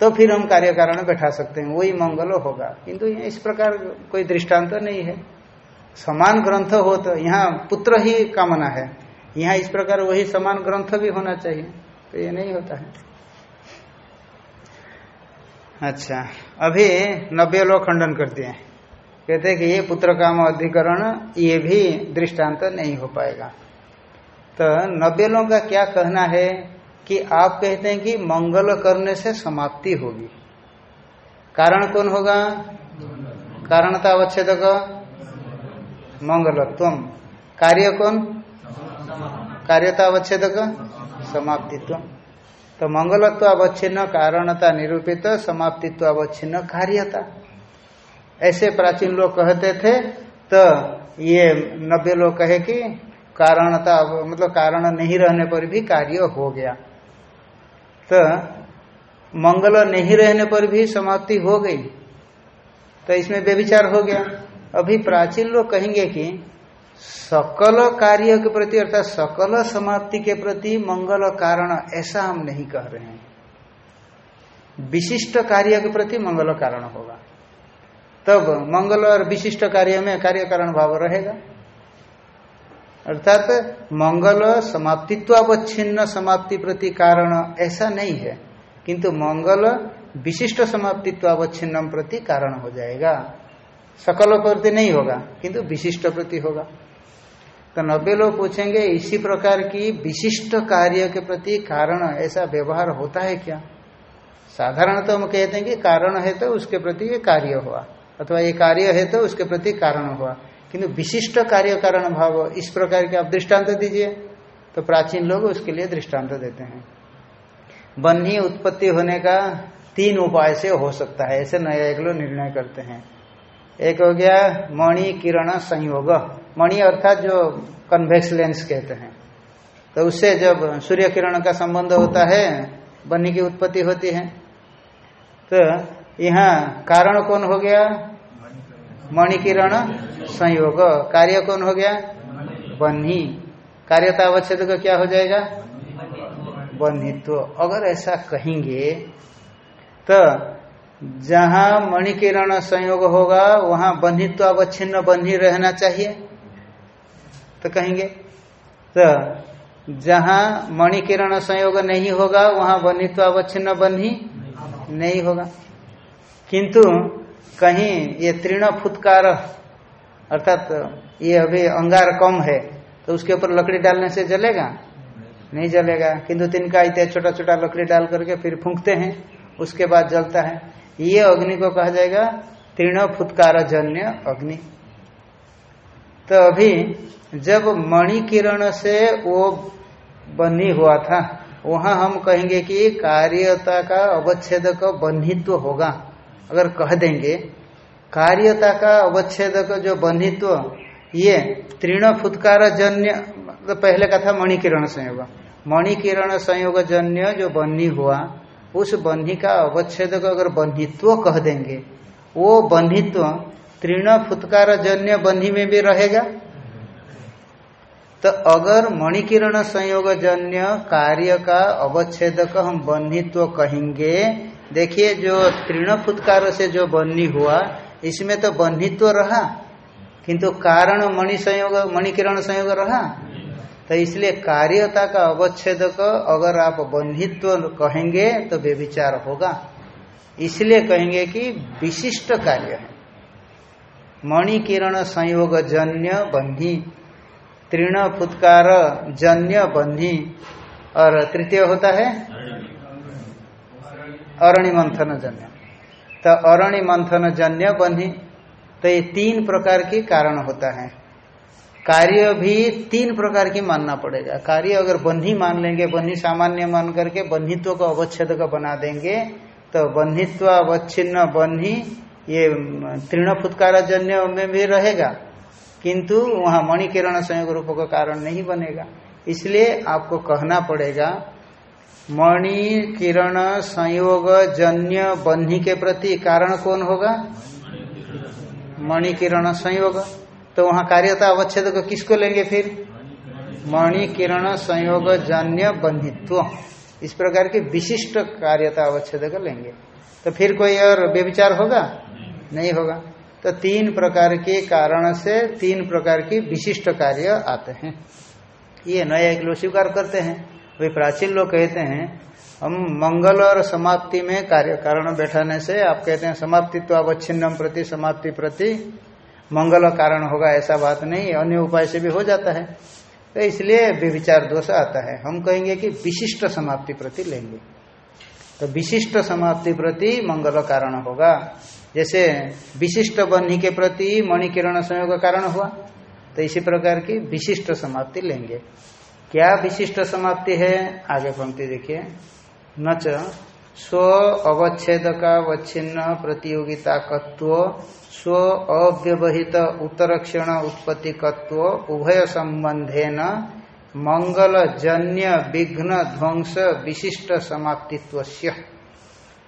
तो फिर हम कार्य कारण बैठा सकते हैं। वही मंगल होगा। किंतु इस प्रकार कोई दृष्टांत तो नहीं है। समान ग्रंथ हो तो यहाँ पुत्र ही कामना है। यहाँ इस प्रकार वही समान ग्रंथ भी होना चाहिए। तो ये नहीं होता है। अच्छा अभी नब्बे लोग खंडन कर दिए कहते हैं कि ये पुत्र काम अधिकरण, ये भी दृष्टांत नहीं हो पाएगा। तो नब्बे लोगों का क्या कहना है कि आप कहते हैं कि मंगल करने से समाप्ति होगी। कारण कौन होगा? कारणता अवच्छेद मंगलत्व कार्य कौन? कार्यता अवच्छेद समाप्तित्व। तो मंगलत्व अवच्छिन्न कारणता निरूपित समाप्तित्व अवच्छिन्न कार्यता। ऐसे प्राचीन लोग कहते थे तो ये नब्बे लोग कहे कि कारणता मतलब कारण नहीं रहने पर भी कार्य हो गया। तो मंगल नहीं रहने पर भी समाप्ति हो गई। तो इसमें बेविचार हो गया। अभी प्राचीन लोग कहेंगे कि सकल कार्य के प्रति, अर्थात सकल समाप्ति के प्रति मंगल कारण ऐसा हम नहीं कह रहे हैं। विशिष्ट कार्य के प्रति मंगल कारण होगा। तब मंगल और विशिष्ट कार्य में कार्य कारण भाव रहेगा। अर्थात मंगल समाप्तित्वावच्छिन्न समाप्ति प्रति कारण ऐसा नहीं है, किंतु मंगल विशिष्ट समाप्तित्वावच्छिन्न प्रति कारण हो जाएगा। सकल प्रति नहीं होगा, किंतु विशिष्ट प्रति होगा। तो नब्बे लोग पूछेंगे, इसी प्रकार की विशिष्ट कार्य के प्रति कारण ऐसा व्यवहार होता है क्या? साधारण तो हम कहते हैं कि कारण है तो उसके प्रति ये कार्य हुआ। अथवा ये कार्य है तो उसके प्रति कारण हुआ। किंतु विशिष्ट कार्य कारण भाव, इस प्रकार के आप दृष्टांत दीजिए तो प्राचीन लोग उसके लिए दृष्टांत देते हैं। बन्ही उत्पत्ति होने का तीन उपाय से हो सकता है, ऐसे नया एक लोग निर्णय करते हैं। एक हो गया मणि किरण संयोग। मणि अर्थात जो कन्वेक्स लेंस कहते हैं। तो उससे जब सूर्य किरण का संबंध होता है, बन्ही की उत्पत्ति होती है तो यहाँ कारण कौन हो गया? मणिकिरण संयोग। कार्य कौन हो गया? बन्ही। कार्यता अवच्छेद का क्या हो जाएगा? बन्हित्व। अगर ऐसा कहेंगे तो जहाँ मणिकिरण संयोग होगा, वहाँ बन्हित्व अवच्छिन्न बन्ही रहना चाहिए। तो कहेंगे तो जहाँ मणिकिरण संयोग नहीं होगा, वहाँ बन्हित्व अवच्छिन्न बन्ही नहीं होगा। किंतु कहीं ये तीर्ण फुटकार अर्थात ये अभी अंगार कम है तो उसके ऊपर लकड़ी डालने से जलेगा? नहीं जलेगा। किंतु तिनका इतने छोटा छोटा लकड़ी डाल करके फिर फूंकते हैं, उसके बाद जलता है। ये अग्नि को कहा जाएगा तीर्ण फुटकार जन्य अग्नि। तो अभी जब मणि किरण से वो बनी हुआ था, वहाँ हम कहेंगे कि कार्यता का अवच्छेद का बन्हित्व होगा। अगर कह देंगे, कार्यता का अवच्छेद का जो बंधित्व, ये तीर्ण फुटकार जन्य तो पहले का था मणिकिरण संयोग। मणिकिरण संयोग जन्य जो बन्ही हुआ, उस बन्ही का अवच्छेद अगर बंधित्व कह देंगे, वो बन्हित्व तीर्ण फुटकार जन्य बन्ही में भी रहेगा? तो अगर मणिकिरण संयोग जन्य कार्य का अवच्छेद हम बन्हित्व कहेंगे देखिए, जो तीर्ण फुटकार से जो बन्ही हुआ, इसमें तो बन्हित्व रहा, किंतु कारण मणि संयोग, मणिकिरण संयोग रहा। तो इसलिए कार्यता का अवच्छेद अगर आप बंधित्व कहेंगे तो व्यभिचार होगा। इसलिए कहेंगे कि विशिष्ट कार्य है। मणिकिरण संयोग जन्य बंधी तृण फुत्कार जन्य बंधी और तृतीय होता है? अरणि मंथन जन्य। तो अरणि मंथन जन्य बंधी तो ये तीन प्रकार की कारण होता है। कार्य भी तीन प्रकार की मानना पड़ेगा। कार्य अगर बन्ही मान लेंगे, बन्ही सामान्य मान करके बन्हीत्व को अवच्छेद का बना देंगे तो बन्हीत्व, अवच्छिन्न, बन्ही, ये तृण फुटकार जन्य में भी रहेगा। किंतु वहाँ मणिकिरण संयोग रूप का कारण नहीं बनेगा। इसलिए आपको कहना पड़ेगा मणि, किरण, संयोग, जन्य, बन्ही के प्रति कारण कौन होगा? मणि, किरण, संयोग। तो वहाँ कार्यता अवच्छेद को किसको लेंगे फिर? मणि, किरण, संयोग, जन्य बंधित्व इस प्रकार की विशिष्ट कार्यता अवच्छेद को लेंगे। तो फिर कोई और व्यविचार होगा? नहीं होगा। तो तीन प्रकार के कारण से तीन प्रकार की विशिष्ट कार्य आते हैं। ये नया एक लोग स्वीकार करते हैं। वे प्राचीन लोग कहते हैं, हम मंगल और समाप्ति में कार्य, कारण बैठाने से आप कहते हैं समाप्ति तो अवच्छिन्नम प्रति, समाप्ति प्रति मंगल कारण होगा, ऐसा बात नहीं, अन्य उपाय से भी हो जाता है। तो इसलिए विचार दोष आता है। हम कहेंगे कि विशिष्ट समाप्ति प्रति लेंगे। तो विशिष्ट समाप्ति प्रति मंगल कारण होगा। जैसे विशिष्ट बन्ही के प्रति मणिकिरण संयोग कारण हुआ तो इसी प्रकार की विशिष्ट समाप्ति लेंगे। क्या विशिष्ट समाप्ति है? आगे पंक्ति देखिए। न स्व अवच्छेद का अवच्छिन्न प्रतियोगिता कत्व स्व अव्यवहित उत्तरक्षण उत्पत्तिकत्व, उभय संबंधे न मंगल जन्य विघ्न ध्वंस विशिष्ट समाप्तित्व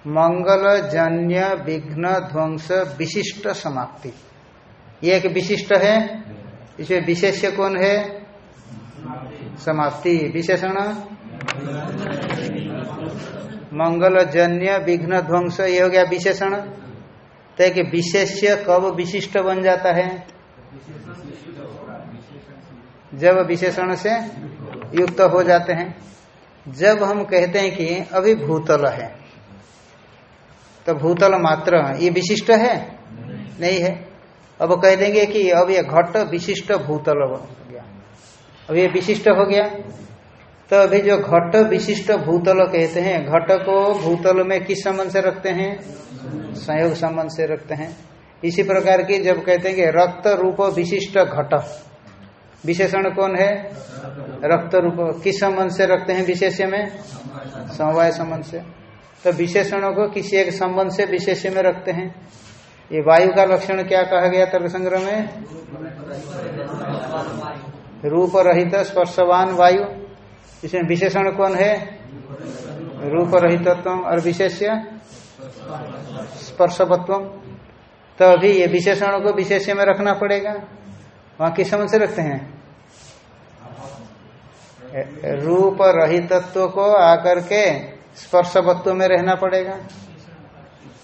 मंगल जन्य विघ्न ध्वंस विशिष्ट समाप्ति। ये एक विशिष्ट है? इसमें विशेष्य कौन है? समाप्ति। विशेषण? मंगल जन्य विघ्न ध्वंस, ये हो गया विशेषण। तो एक विशेष्य कब विशिष्ट बन जाता है? जब विशेषण से युक्त हो जाते हैं। जब हम कहते हैं कि अभी भूतल है तो भूतल मात्र, ये विशिष्ट है? नहीं है। अब कह देंगे कि अब ये घट विशिष्ट भूतल। अब ये विशिष्ट हो गया। तो अभी जो घट विशिष्ट भूतल कहते हैं, घट को भूतल में किस संबंध से रखते हैं? संयोग संबंध से रखते हैं। इसी प्रकार की जब कहते हैं कि रक्त रूप विशिष्ट घट। विशेषण कौन है? रक्त रूप। किस संबंध से रखते हैं विशेष में? समवाय संबंध से। तो विशेषणों को किसी एक संबंध से विशेष में रखते हैं। ये वायु का लक्षण क्या कहा गया तर्क संग्रह में? रूप रहित स्पर्शवान वायु। इसमें विशेषण कौन है? रूप रहितत्व और विशेष्य स्पर्शवत्व तो अभी ये विशेषण को विशेष्य में रखना पड़ेगा। वहाँ किस समझ से रखते हैं? रूप रहितत्व को आकर के स्पर्शवत्व में रहना पड़ेगा।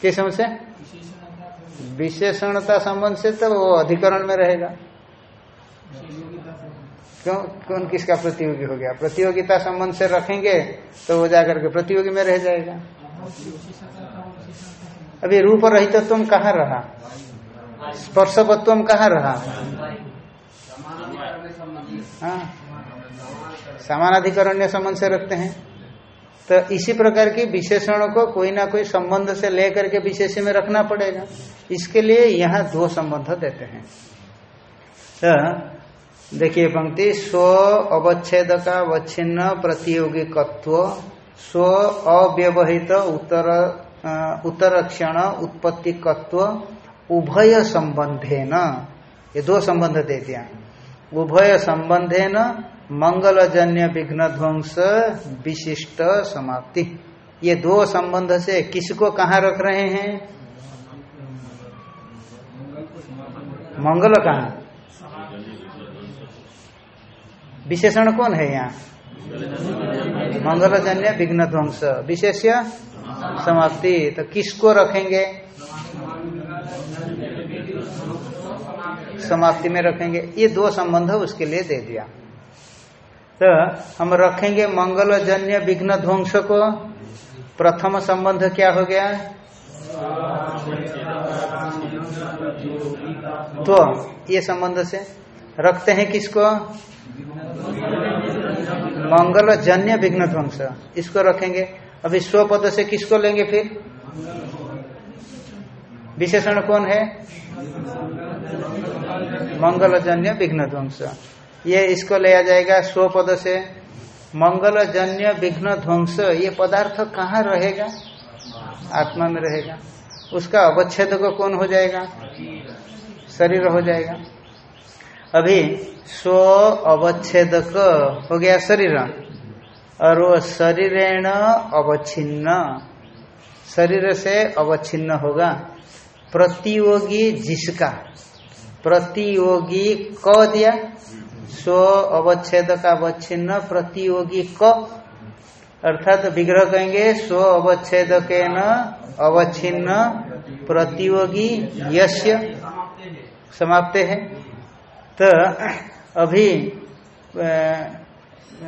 किस समझ से? विशेषणता संबंध से तो वो अधिकरण में रहेगा। क्यों? कौन किसका प्रतियोगी हो गया? प्रतियोगिता संबंध से रखेंगे तो वो जाकर के प्रतियोगी में रह जाएगा। अभी रूप रहितत्व कहाँ रहा? स्पर्शवत्व कहाँ रहा? हाँ। संबंध से रखते हैं। तो इसी प्रकार की विशेषणों को कोई ना कोई संबंध से लेकर के विशेष में रखना पड़ेगा। इसके लिए यहाँ दो संबंध देते हैं। तो देखिए पंक्ति स्व अवच्छेद का अवच्छिन्न प्रतियोगिकत्व स्व अव्यवहित उत्तर उत्तर क्षण उत्पत्तिकत्व उभय संबंधे न ये दो संबंध दे दिया। उभय संबंधे न मंगलजन्य विघ्न ध्वंस विशिष्ट समाप्ति। ये दो संबंध से किसको कहाँ रख रहे हैं। मंगल कहाँ? विशेषण कौन है यहाँ? मंगलजन्य विघ्न ध्वंस। विशेष्य समाप्ति। तो किसको रखेंगे? समाप्ति में रखेंगे। ये दो संबंध उसके लिए दे दिया। तो हम रखेंगे मंगलजन्य विघ्न ध्वंस को। प्रथम संबंध क्या हो गया? तो ये संबंध से रखते हैं किसको? मंगलजन्य विघ्न ध्वंस। इसको रखेंगे। अभी स्व पद से किसको लेंगे फिर? विशेषण कौन है? मंगलजन्य विघ्न ध्वंस। ये इसको लिया जाएगा स्व पद से। मंगलजन्य विघ्न ध्वंस, ये पदार्थ कहाँ रहेगा? आत्मा में रहेगा। उसका अवच्छेद को कौन हो जाएगा? शरीर हो जाएगा। अभी स्व अवच्छेद हो गया शरीर। और वो शरीरेण अवच्छिन्न। शरीर से अवच्छिन्न होगा। प्रतियोगी जिसका? प्रतियोगी क दिया। स्व अवच्छेद का अवच्छिन्न, प्रतियोगी क। अर्थात तो विग्रह कहेंगे, स्व अवच्छेद के न अवच्छिन्न, प्रतियोगी यश्य समाप्त है। तो अभी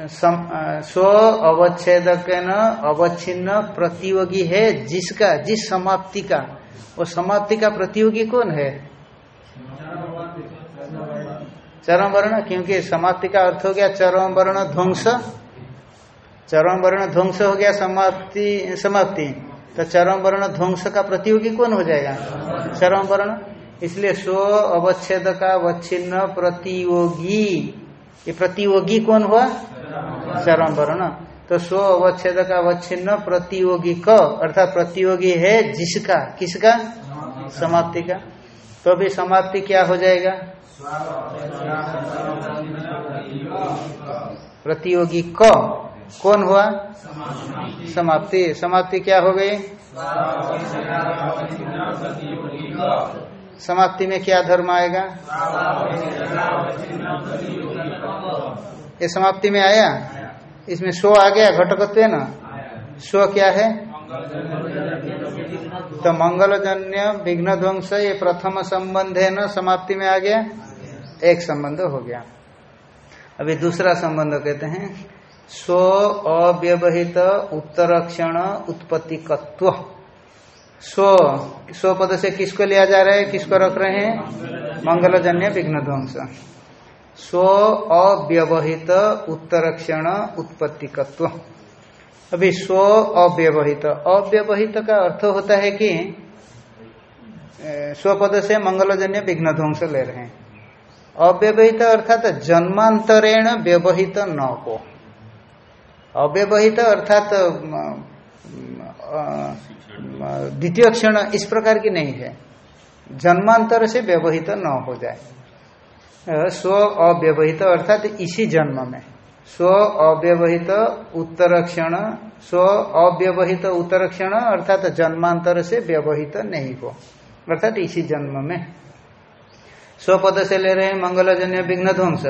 स्व अवच्छेद अवच्छिन्न प्रतियोगी है जिसका, जिस समाप्ति का। वो समाप्ति का प्रतियोगी कौन है? चरम वर्ण क्योंकि समाप्ति का अर्थ हो गया चरम वर्ण ध्वंस। चरम वर्ण ध्वंस हो गया समाप्ति समाप्ति। तो चरम वर्ण ध्वंस का प्रतियोगी कौन हो जाएगा? चरम वर्ण इसलिए स्व अवच्छेद का अवच्छिन्न प्रतियोगी। ये प्रतियोगी कौन हुआ? चरम वर्ण। तो स्व अवच्छेद का अवच्छिन्न प्रतियोगी क, अर्थात प्रतियोगी है जिसका? किसका? समाप्ति का। तो अभी समाप्ति क्या हो जाएगा? प्रतियोगी क। कौन हुआ? समाप्ति। समाप्ति क्या हो गई? समाप्ति में क्या धर्म आएगा? ये समाप्ति में आया? इसमें स्व आ गया, घटकत्व न? स्व क्या है? तो मंगलजन्य विघ्न ध्वंस ये प्रथम संबंध है न? समाप्ति में आ गया? एक संबंध हो गया। अभी दूसरा संबंध कहते हैं, स्व अव्यवहित उत्तरक्षण उत्पत्तिकत्व। स्व स्व पद से किसको लिया जा रहा है? किसको रख रहे हैं? मंगलजन्य विघ्न ध्वंस स्व अव्यवहित उत्तरक्षण उत्पत्तिकत्व। अभी स्व अव्यवहित। अव्यवहित का अर्थ होता है कि स्वपद से मंगलजन्य विघ्न ध्वंस ले रहे हैं। अव्यवहित अर्थात जन्मांतरेण व्यवहित न को। अव्यवहित अर्थात द्वितीय क्षण इस प्रकार की नहीं है। जन्मांतर से व्यवहित न हो जाए। स्व अव्यवहित अर्थात इसी जन्म में। स्व अव्यवहित उत्तर क्षण, स्व अव्यवहित उत्तर क्षण अर्थात जन्मांतर से व्यवहित नहीं हो। अर्थात इसी जन्म में। स्वपद से ले रहे मंगलजन्य विघ्न ध्वंस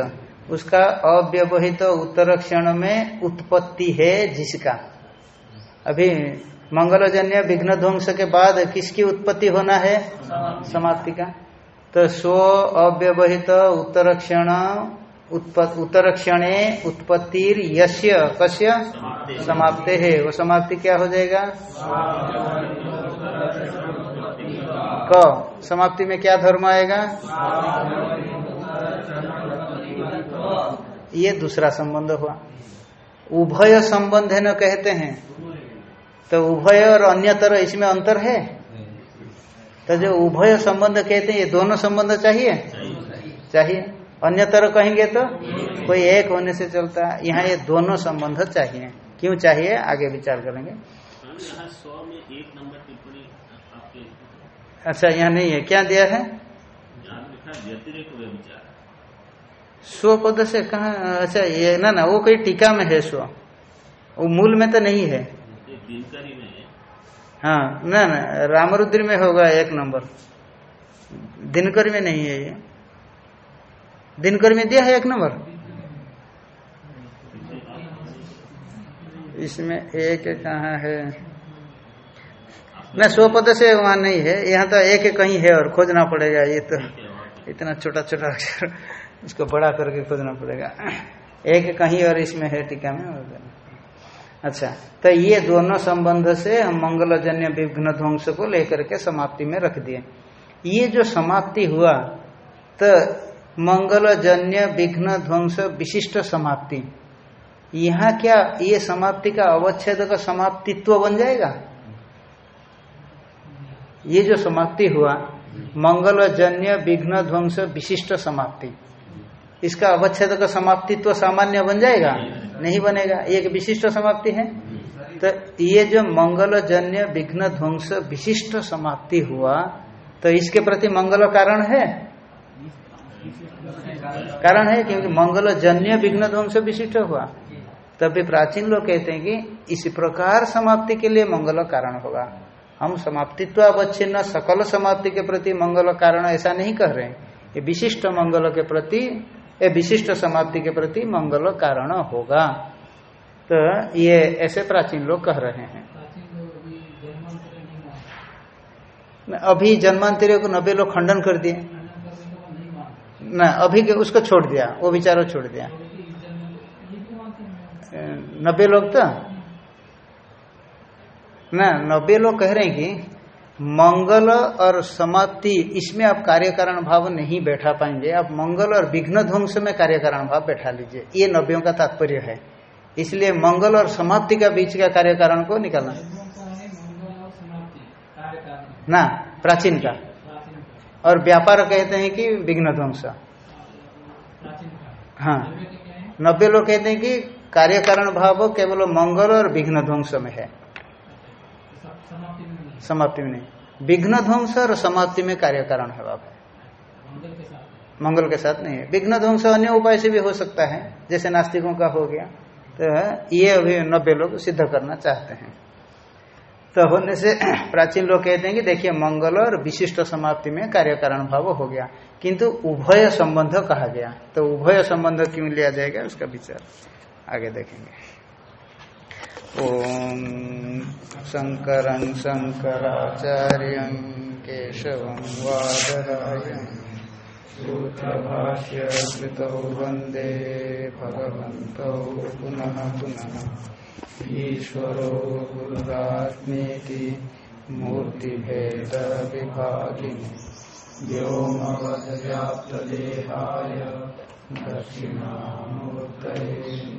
उसका अव्यवहित उत्तर क्षण में उत्पत्ति है जिसका। अभी मंगलजन्य विघ्न ध्वंस के बाद किसकी उत्पत्ति होना है? समाप्ति का। तो स्व अव्यवहित उत्तर क्षण उत्तर क्षणे उत्पत्तिर यश्य कश्य समाप्ते है। वो समाप्ति क्या हो जाएगा? क। समाप्ति में क्या धर्म आएगा? ये दूसरा संबंध हुआ। उभय संबंध न कहते हैं। तो उभय और अन्यतर इसमें अंतर है? तो जो उभय संबंध कहते हैं, ये दोनों संबंध चाहिए? चाहिए। अन्यतर कहेंगे तो? कोई एक होने से चलता है। यहाँ ये दोनों संबंध चाहिए। क्यों चाहिए? आगे विचार करेंगे। अच्छा यहाँ नहीं है। क्या दिया है? स्व पद से कहा अच्छा ये ना ना, वो कोई टीका में है स्व। वो मूल में तो नहीं है। हाँ। ना ना, रामरुद्र में होगा एक नंबर। दिनकर में नहीं है ये। दिनकर में दिया है एक नंबर? इसमें एक कहा है? न पद से वहाँ नहीं है। यहाँ तो एक कहीं है और खोजना पड़ेगा ये तो। इतना छोटा छोटा इसको बड़ा करके खोजना पड़ेगा। एक कहीं और इसमें है टीका में। अच्छा तो ये दोनों संबंध से हम मंगलजन्य विघ्न ध्वंस को लेकर के समाप्ति में रख दिए। ये जो समाप्ति हुआ तो मंगलजन्य विघ्न ध्वंस विशिष्ट समाप्ति। यहाँ क्या ये समाप्ति का अवच्छेद का समाप्तित्व बन जाएगा? ये जो समाप्ति हुआ, मंगलजन्य विघ्न ध्वंस विशिष्ट समाप्ति। इसका अवच्छेद का समाप्तित्व सामान्य बन जाएगा? नहीं बनेगा। एक विशिष्ट समाप्ति है। तो ये जो मंगलजन्य विघ्न ध्वंस विशिष्ट समाप्ति हुआ तो इसके प्रति मंगल कारण है? कारण है क्योंकि मंगलजन्य विघ्न ध्वंस विशिष्ट हुआ। तभी प्राचीन लोग कहते हैं कि इस प्रकार समाप्ति के लिए मंगल कारण होगा। हम समाप्तित्व अवच्छिन्न, सकल समाप्ति के प्रति मंगल कारण ऐसा नहीं कह रहे हैं। ये विशिष्ट मंगल के प्रति ये विशिष्ट समाप्ति के प्रति मंगल कारण होगा। तो ये ऐसे प्राचीन लोग कह रहे हैं। अभी जन्मांतरियों को नब्बे लोग खंडन कर दिए। न अभी के उसको छोड़ दिया, वो विचारों छोड़ दिया। नब्बे लोग तो? न, नब्बे लोग कह रहे हैं कि मंगल और समाप्ति, इसमें आप कार्य कारण भाव नहीं बैठा पाएँगे। आप मंगल और विघ्न ध्वंस में कार्य कारण भाव बैठा लीजिए। ये नब्बेयों का तात्पर्य है। इसलिए मंगल और समाप्ति का बीच का कार्य कारण को निकालना। ना, प्राचीन का। और व्यापार कहते हैं कि विघ्न ध्वंस। हाँ। नब्बे लोग कहते हैं कि कार्य कारण भाव केवल मंगल और विघ्न ध्वंस में है। समाप्ति में नहीं। विघ्न ध्वंस और समाप्ति में कार्य कारण है बाबा मंगल के साथ नहीं है। विघ्न ध्वंस अन्य उपाय से भी हो सकता है। जैसे नास्तिकों का हो गया तो ये अभी नब्बे लोग सिद्ध करना चाहते हैं। तो होने से प्राचीन लोग कहते हैं कि देखिए मंगल और विशिष्ट समाप्ति में कार्य कारण भाव हो गया। किंतु उभय संबंध कहा गया। तो उभय संबंध क्यों लिया जाएगा उसका विचार आगे देखेंगे। ओम शंकर शंकराचार्य केशव वादरायण सूत्रभाष्य कृतौ वंदे भगवन्तौ पुनः पुनः। ईश्वरो गुरुरात्मेति मूर्तिभेदविभागिनि। व्योमवद्व्याप्तदेहाय दक्षिणामूर्तये।